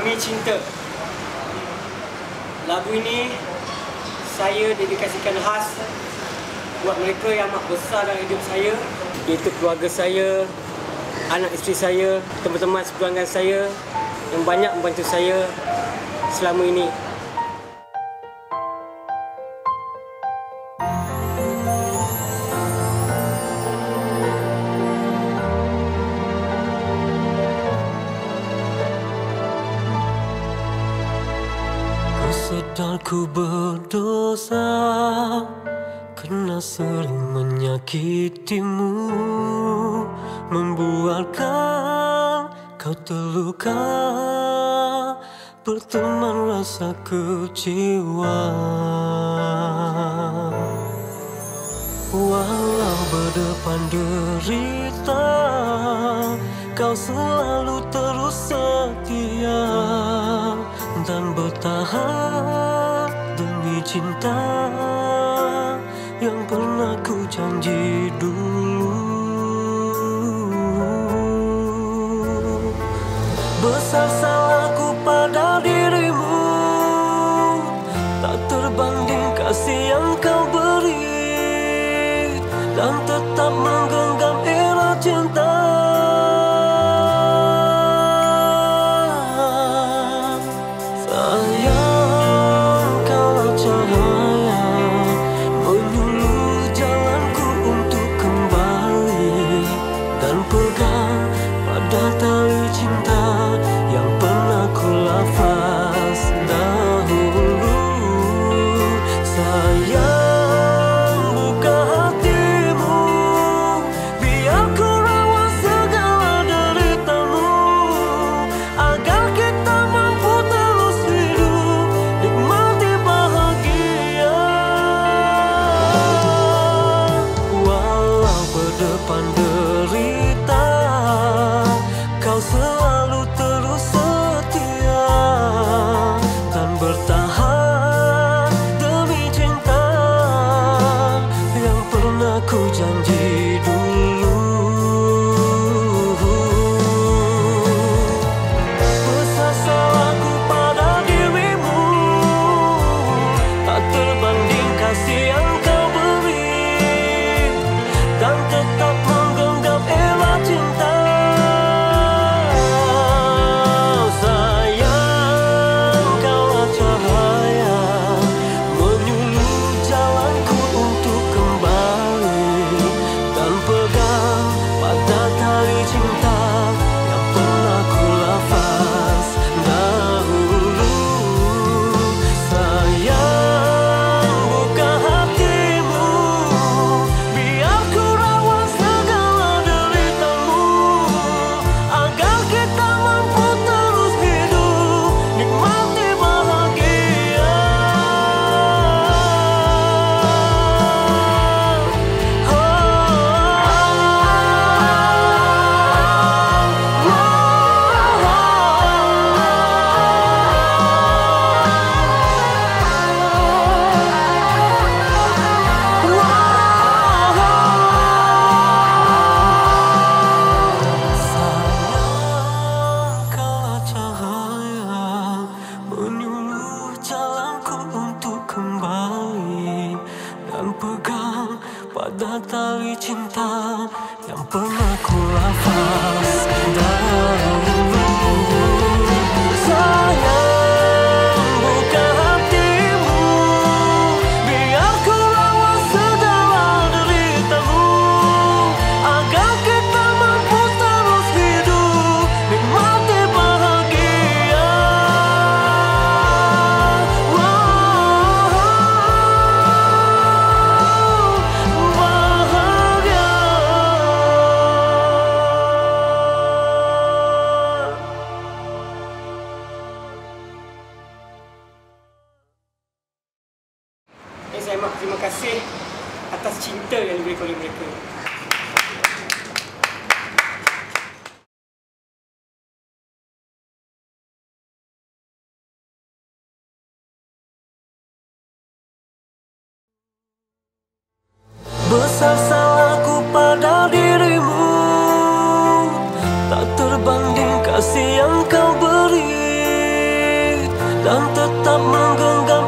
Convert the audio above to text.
Demi Cinta. Lagu ini saya dedikasikan khas buat mereka yang amat besar dalam hidup saya iaitu keluarga saya, anak isteri saya, teman-teman seperjuangan saya yang banyak membantu saya selama ini. Sedar ku berdosa Kena sering menyakitimu Membuatkan kau terluka. Berteman rasa kecewa. Walau berdepan derita Kau selalu terus setia Bertahan demi cinta Yang pernah ku janji dulu. Besar salahku pada pada tali cinta Yang pernah ku lafaz terima kasih atas cinta yang diberikan oleh mereka. Besar salahku pada dirimu Tak terbanding kasih yang kau beri Dan tetap menggenggam